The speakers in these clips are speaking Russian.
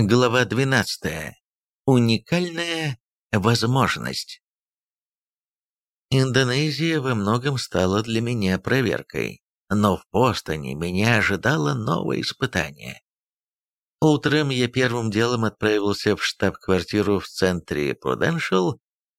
Глава 12. Уникальная возможность. Индонезия во многом стала для меня проверкой, но в Бостоне меня ожидало новое испытание. Утром я первым делом отправился в штаб-квартиру в центре Prudential,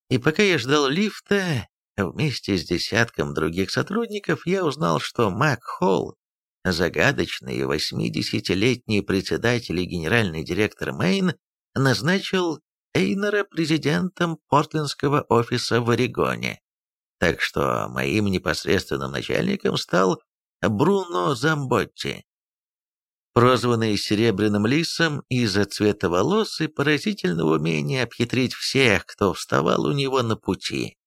и пока я ждал лифта, вместе с десятком других сотрудников я узнал, что Мак Холл загадочный 80-летний председатель и генеральный директор Мэйн назначил Эйнера президентом портлендского офиса в Орегоне. Так что моим непосредственным начальником стал Бруно Замботти. Прозванный Серебряным Лисом из-за цвета волос и поразительного умения обхитрить всех, кто вставал у него на пути.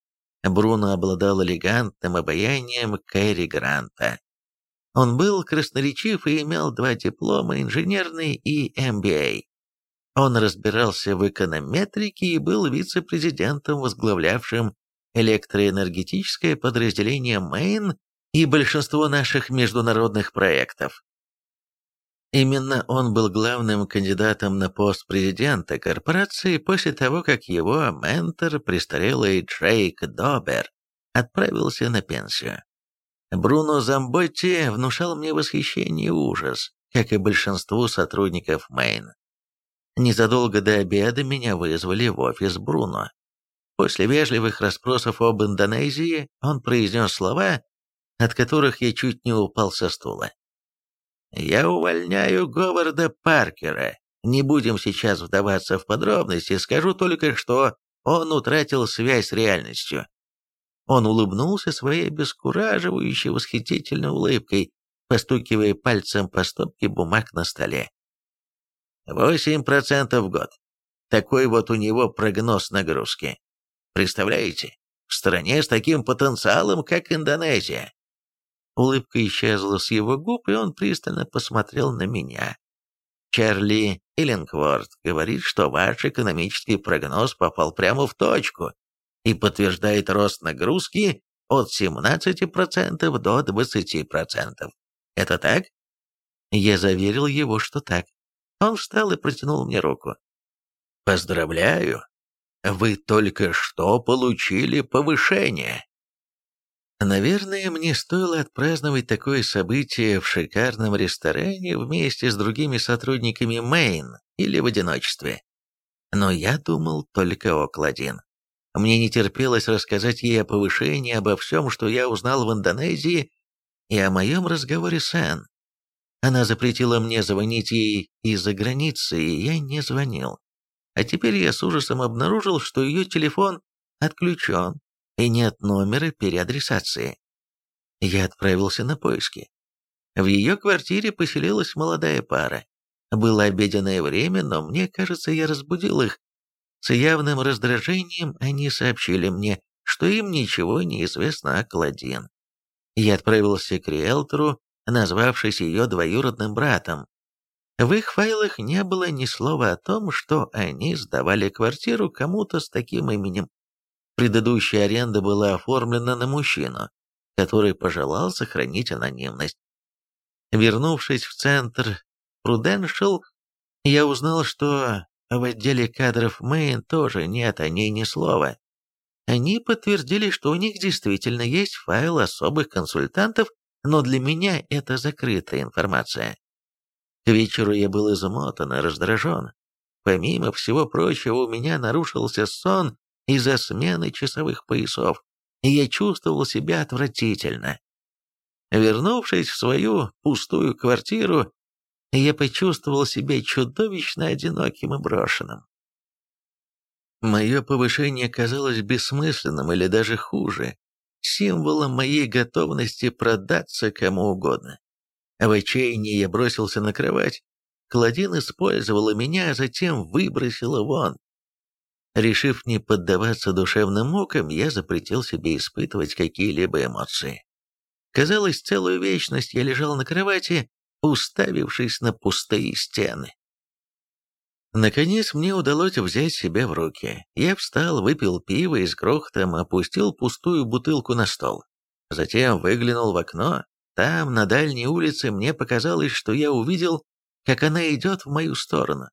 Бруно обладал элегантным обаянием Кэрри Гранта. Он был красноречив и имел два диплома, инженерный и MBA. Он разбирался в эконометрике и был вице-президентом, возглавлявшим электроэнергетическое подразделение Main и большинство наших международных проектов. Именно он был главным кандидатом на пост президента корпорации после того, как его ментор, престарелый Джейк Добер, отправился на пенсию. Бруно Замботти внушал мне восхищение и ужас, как и большинству сотрудников Мэйн. Незадолго до обеда меня вызвали в офис Бруно. После вежливых расспросов об Индонезии он произнес слова, от которых я чуть не упал со стула. «Я увольняю Говарда Паркера. Не будем сейчас вдаваться в подробности, скажу только, что он утратил связь с реальностью. Он улыбнулся своей обескураживающей восхитительной улыбкой, постукивая пальцем по стопке бумаг на столе. «Восемь процентов в год. Такой вот у него прогноз нагрузки. Представляете, в стране с таким потенциалом, как Индонезия». Улыбка исчезла с его губ, и он пристально посмотрел на меня. Чарли Иллингворд говорит, что ваш экономический прогноз попал прямо в точку и подтверждает рост нагрузки от 17% до 20%. Это так? Я заверил его, что так. Он встал и протянул мне руку. «Поздравляю! Вы только что получили повышение!» Наверное, мне стоило отпраздновать такое событие в шикарном ресторане вместе с другими сотрудниками Мэйн или в одиночестве. Но я думал только о Кладин. Мне не терпелось рассказать ей о повышении, обо всем, что я узнал в Индонезии, и о моем разговоре с Энн. Она запретила мне звонить ей из-за границы, и я не звонил. А теперь я с ужасом обнаружил, что ее телефон отключен, и нет номера переадресации. Я отправился на поиски. В ее квартире поселилась молодая пара. Было обеденное время, но мне кажется, я разбудил их, с явным раздражением они сообщили мне, что им ничего не известно о Кладин. Я отправился к риэлтору, назвавшись ее двоюродным братом. В их файлах не было ни слова о том, что они сдавали квартиру кому-то с таким именем. Предыдущая аренда была оформлена на мужчину, который пожелал сохранить анонимность. Вернувшись в центр Prudential, я узнал, что в отделе кадров Мэйн тоже нет о ней ни слова. Они подтвердили, что у них действительно есть файл особых консультантов, но для меня это закрытая информация. К вечеру я был измотан и раздражен. Помимо всего прочего, у меня нарушился сон из-за смены часовых поясов, и я чувствовал себя отвратительно. Вернувшись в свою пустую квартиру, я почувствовал себя чудовищно одиноким и брошенным. Мое повышение казалось бессмысленным или даже хуже, символом моей готовности продаться кому угодно. В отчаянии я бросился на кровать. Кладин использовала меня, а затем выбросила вон. Решив не поддаваться душевным мукам, я запретил себе испытывать какие-либо эмоции. Казалось, целую вечность я лежал на кровати, уставившись на пустые стены. Наконец мне удалось взять себя в руки. Я встал, выпил пиво и с грохотом опустил пустую бутылку на стол. Затем выглянул в окно. Там, на дальней улице, мне показалось, что я увидел, как она идет в мою сторону.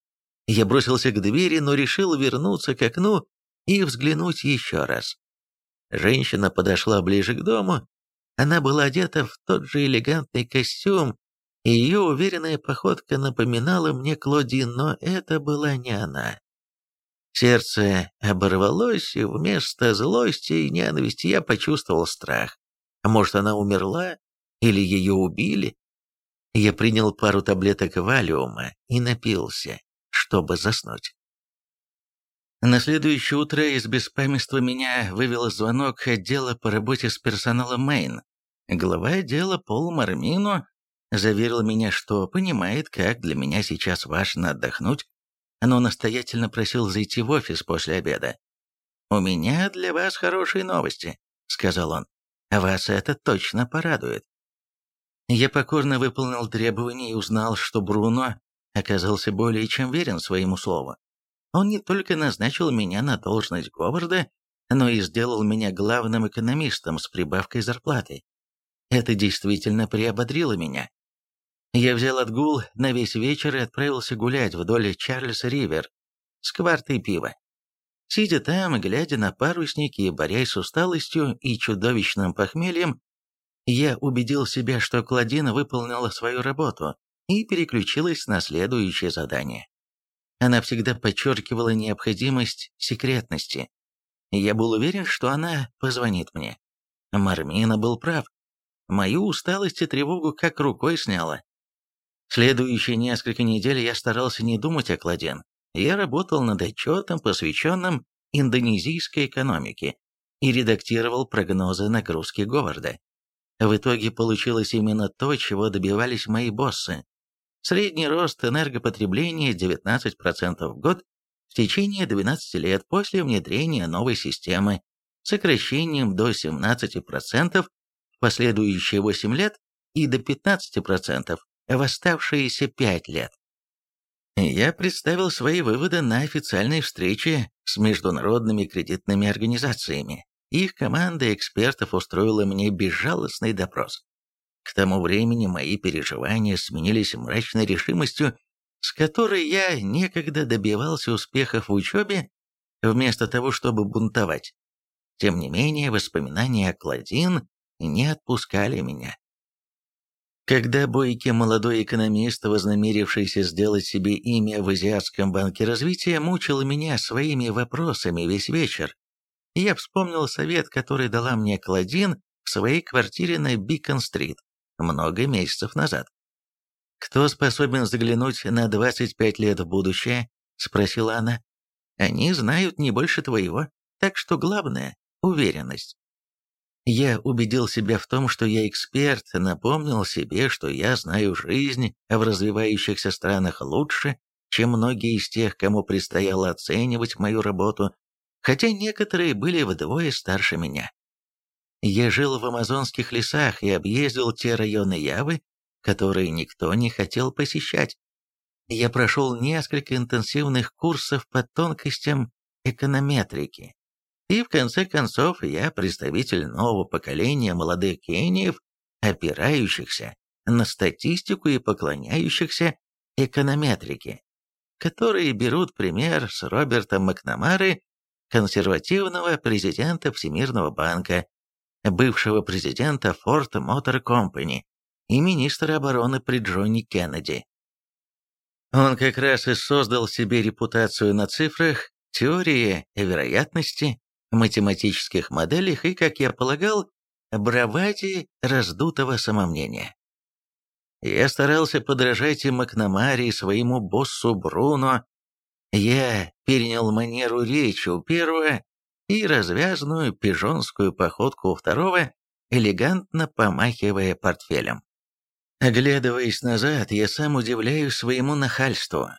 Я бросился к двери, но решил вернуться к окну и взглянуть еще раз. Женщина подошла ближе к дому. Она была одета в тот же элегантный костюм, ее уверенная походка напоминала мне Клодин, но это была не она. Сердце оборвалось, и вместо злости и ненависти я почувствовал страх. А может, она умерла? Или ее убили? Я принял пару таблеток валиума и напился, чтобы заснуть. На следующее утро из беспамятства меня вывел звонок отдела по работе с персоналом Мэйн. Глава отдела Пол Мармино заверил меня, что понимает, как для меня сейчас важно отдохнуть, но настоятельно просил зайти в офис после обеда. «У меня для вас хорошие новости», — сказал он. «Вас это точно порадует». Я покорно выполнил требования и узнал, что Бруно оказался более чем верен своему слову. Он не только назначил меня на должность Говарда, но и сделал меня главным экономистом с прибавкой зарплаты. Это действительно приободрило меня. Я взял отгул на весь вечер и отправился гулять вдоль Чарльз-Ривер с квартой пива. Сидя там, глядя на парусники и борясь с усталостью и чудовищным похмельем, я убедил себя, что Кладина выполнила свою работу и переключилась на следующее задание. Она всегда подчеркивала необходимость секретности. Я был уверен, что она позвонит мне. Мармина был прав. Мою усталость и тревогу как рукой сняла. Следующие несколько недель я старался не думать о Кладен. Я работал над отчетом, посвященным индонезийской экономике, и редактировал прогнозы нагрузки Говарда. В итоге получилось именно то, чего добивались мои боссы. Средний рост энергопотребления 19% в год в течение 12 лет после внедрения новой системы, сокращением до 17% в последующие 8 лет и до 15% в оставшиеся 5 лет. Я представил свои выводы на официальной встрече с международными кредитными организациями. Их команда экспертов устроила мне безжалостный допрос. К тому времени мои переживания сменились мрачной решимостью, с которой я некогда добивался успехов в учебе, вместо того, чтобы бунтовать. Тем не менее, воспоминания о Кладин не отпускали меня. Когда бойкий молодой экономист, вознамерившийся сделать себе имя в Азиатском банке развития, мучил меня своими вопросами весь вечер, я вспомнил совет, который дала мне Кладин в своей квартире на Бикон-стрит много месяцев назад. «Кто способен заглянуть на 25 лет в будущее?» – спросила она. «Они знают не больше твоего, так что главное – уверенность». Я убедил себя в том, что я эксперт, напомнил себе, что я знаю жизнь в развивающихся странах лучше, чем многие из тех, кому предстояло оценивать мою работу, хотя некоторые были вдвое старше меня. Я жил в амазонских лесах и объездил те районы Явы, которые никто не хотел посещать. Я прошел несколько интенсивных курсов по тонкостям эконометрики. И в конце концов я представитель нового поколения молодых гениев, опирающихся на статистику и поклоняющихся эконометрике, которые берут пример с Роберта Макнамары, консервативного президента Всемирного банка, бывшего президента Ford Motor Company и министра обороны при Джонни Кеннеди. Он как раз и создал себе репутацию на цифрах, теории вероятности, математических моделях и, как я полагал, браваде раздутого самомнения. Я старался подражать и Макнамаре, и своему боссу Бруно. Я перенял манеру речи у первого и развязную пижонскую походку у второго, элегантно помахивая портфелем. Оглядываясь назад, я сам удивляюсь своему нахальству.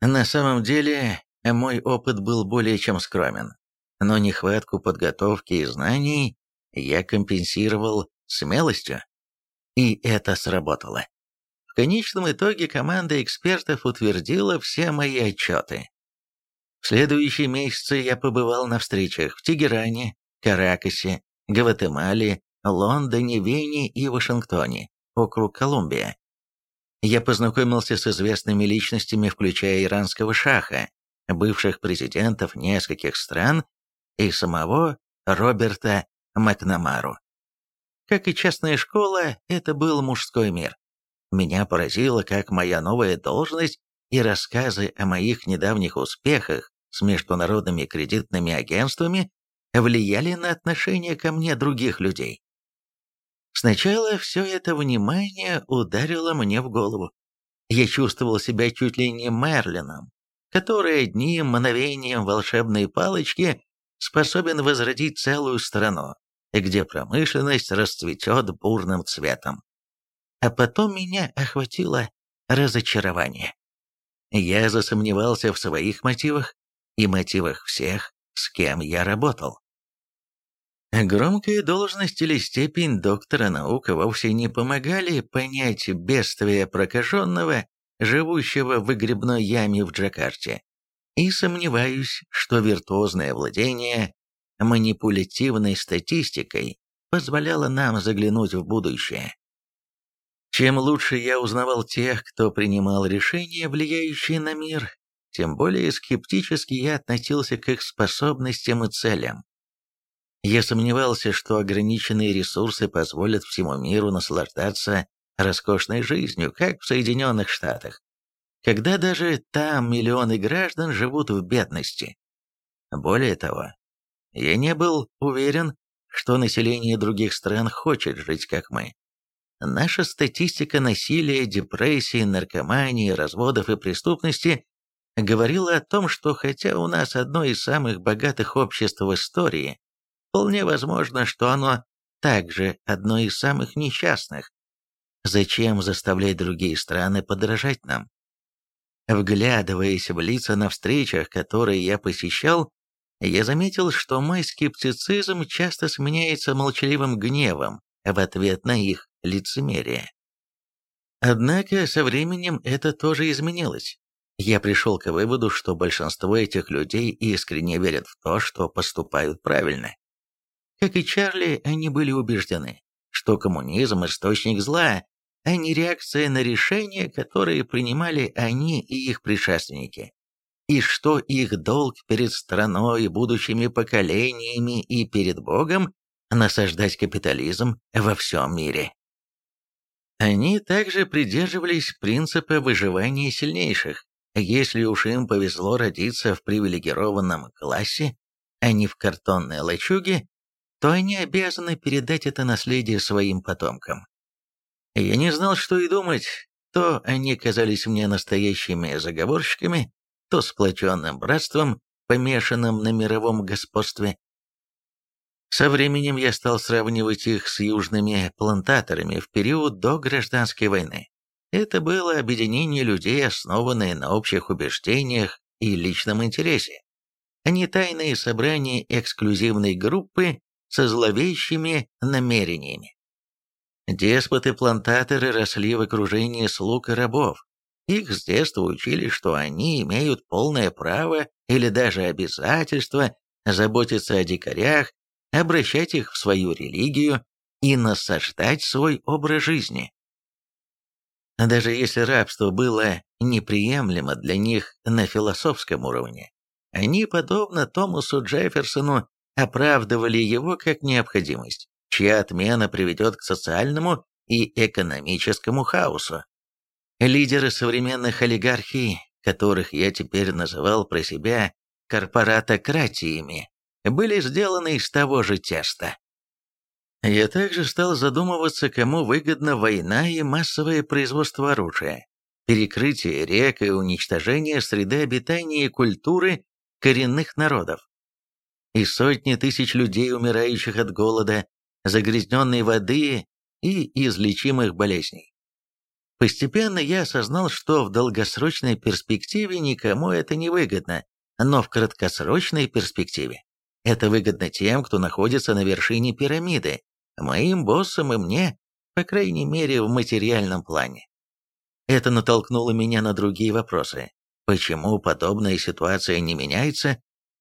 На самом деле, мой опыт был более чем скромен, но нехватку подготовки и знаний я компенсировал смелостью. И это сработало. В конечном итоге команда экспертов утвердила все мои отчеты. В следующие месяцы я побывал на встречах в Тегеране, Каракасе, Гватемале, Лондоне, Вене и Вашингтоне, округ Колумбия. я познакомился с известными личностями, включая иранского шаха, бывших президентов нескольких стран и самого Роберта Макнамару. Как и частная школа, это был мужской мир. Меня поразило, как моя новая должность и рассказы о моих недавних успехах с международными кредитными агентствами влияли на отношение ко мне других людей. Сначала все это внимание ударило мне в голову. Я чувствовал себя чуть ли не Мерлином, который одним мановением волшебной палочки способен возродить целую страну, где промышленность расцветет бурным цветом. А потом меня охватило разочарование. Я засомневался в своих мотивах и мотивах всех, с кем я работал. Громкая должность или степень доктора наук вовсе не помогали понять бедствие прокаженного, живущего в выгребной яме в Джакарте. И сомневаюсь, что виртуозное владение манипулятивной статистикой позволяло нам заглянуть в будущее. Чем лучше я узнавал тех, кто принимал решения, влияющие на мир, тем более скептически я относился к их способностям и целям. Я сомневался, что ограниченные ресурсы позволят всему миру наслаждаться роскошной жизнью, как в Соединенных Штатах, когда даже там миллионы граждан живут в бедности. Более того, я не был уверен, что население других стран хочет жить как мы. Наша статистика насилия, депрессии, наркомании, разводов и преступности говорила о том, что хотя у нас одно из самых богатых обществ в истории, Вполне возможно, что оно также одно из самых несчастных. Зачем заставлять другие страны подражать нам? Вглядываясь в лица на встречах, которые я посещал, я заметил, что мой скептицизм часто сменяется молчаливым гневом в ответ на их лицемерие. Однако со временем это тоже изменилось. Я пришел к выводу, что большинство этих людей искренне верят в то, что поступают правильно. Как и Чарли, они были убеждены, что коммунизм – источник зла, а не реакция на решения, которые принимали они и их предшественники, и что их долг перед страной, будущими поколениями и перед Богом – насаждать капитализм во всем мире. Они также придерживались принципа выживания сильнейших. Если уж им повезло родиться в привилегированном классе, а не в картонной лачуге, то они обязаны передать это наследие своим потомкам. Я не знал, что и думать, то они казались мне настоящими заговорщиками, то сплоченным братством, помешанным на мировом господстве. Со временем я стал сравнивать их с южными плантаторами в период до гражданской войны. Это было объединение людей, основанное на общих убеждениях и личном интересе, а не тайные собрания эксклюзивной группы, со зловещими намерениями. Деспоты-плантаторы росли в окружении слуг и рабов. Их с детства учили, что они имеют полное право или даже обязательство заботиться о дикарях, обращать их в свою религию и насаждать свой образ жизни. Даже если рабство было неприемлемо для них на философском уровне, они, подобно Томасу Джефферсону, оправдывали его как необходимость, чья отмена приведет к социальному и экономическому хаосу. Лидеры современных олигархий, которых я теперь называл про себя корпоратократиями, были сделаны из того же теста. Я также стал задумываться, кому выгодна война и массовое производство оружия, перекрытие рек и уничтожение среды обитания и культуры коренных народов и сотни тысяч людей, умирающих от голода, загрязненной воды и излечимых болезней. Постепенно я осознал, что в долгосрочной перспективе никому это не выгодно, но в краткосрочной перспективе это выгодно тем, кто находится на вершине пирамиды, моим боссам и мне, по крайней мере в материальном плане. Это натолкнуло меня на другие вопросы. Почему подобная ситуация не меняется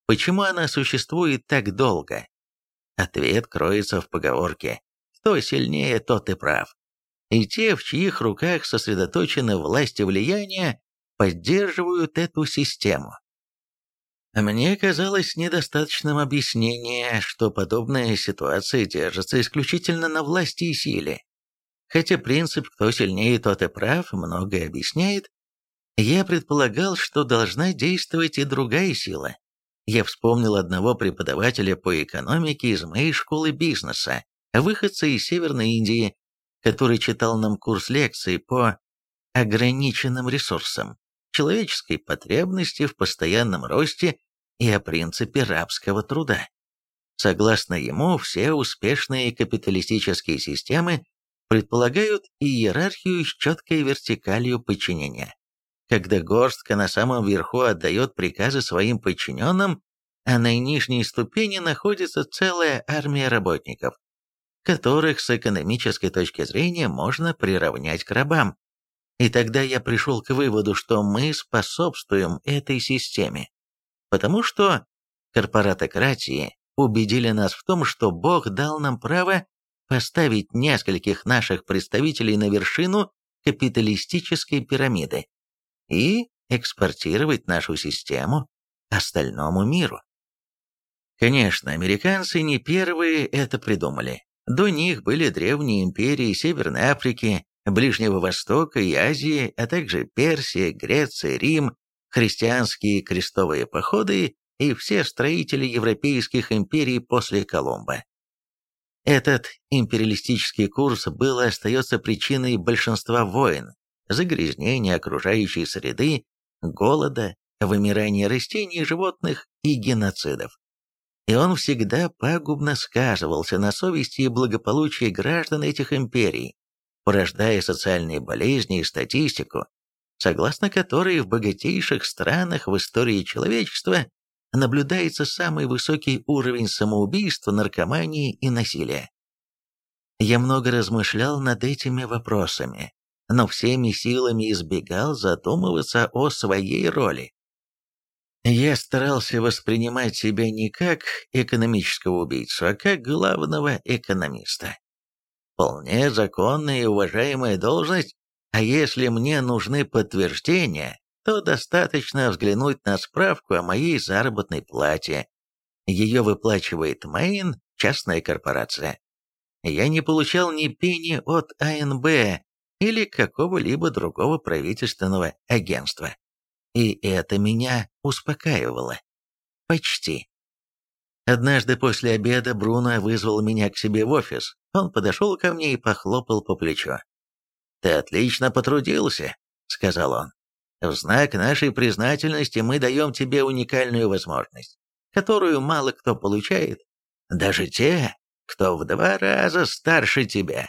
Почему она существует так долго? Ответ кроется в поговорке «Кто сильнее, тот и прав». и те, в чьих руках сосредоточены власть и влияние, поддерживают эту систему. Мне казалось недостаточным объяснение, что подобная ситуация держится исключительно на власти и силе. Хотя принцип «кто сильнее, тот и прав» многое объясняет, я предполагал, что должна действовать и другая сила. Я вспомнил одного преподавателя по экономике из моей школы бизнеса, выходца из Северной Индии, который читал нам курс лекций по ограниченным ресурсам, человеческой потребности в постоянном росте и о принципе рабского труда. Согласно ему, все успешные капиталистические системы предполагают иерархию с четкой вертикалью подчинения когда горстка на самом верху отдает приказы своим подчиненным, а на нижней ступени находится целая армия работников, которых с экономической точки зрения можно приравнять к рабам. И тогда я пришел к выводу, что мы способствуем этой системе, потому что корпоратократии убедили нас в том, что Бог дал нам право поставить нескольких наших представителей на вершину капиталистической пирамиды и экспортировать нашу систему остальному миру. Конечно, американцы не первые это придумали. До них были древние империи Северной Африки, Ближнего Востока и Азии, а также Персия, Греция, Рим, христианские крестовые походы и все строители европейских империй после Колумба. Этот империалистический курс был и остается причиной большинства войн, загрязнения окружающей среды, голода, вымирания растений и животных и геноцидов. И он всегда пагубно сказывался на совести и благополучии граждан этих империй, порождая социальные болезни и статистику, согласно которой в богатейших странах в истории человечества наблюдается самый высокий уровень самоубийства, наркомании и насилия. Я много размышлял над этими вопросами, но всеми силами избегал задумываться о своей роли. Я старался воспринимать себя не как экономического убийцу, а как главного экономиста. Вполне законная и уважаемая должность, а если мне нужны подтверждения, то достаточно взглянуть на справку о моей заработной плате. Ее выплачивает Мэйн, частная корпорация. Я не получал ни пени от АНБ, или какого-либо другого правительственного агентства. И это меня успокаивало. Почти. Однажды после обеда Бруно вызвал меня к себе в офис. Он подошел ко мне и похлопал по плечу. «Ты отлично потрудился», — сказал он. «В знак нашей признательности мы даем тебе уникальную возможность, которую мало кто получает, даже те, кто в два раза старше тебя.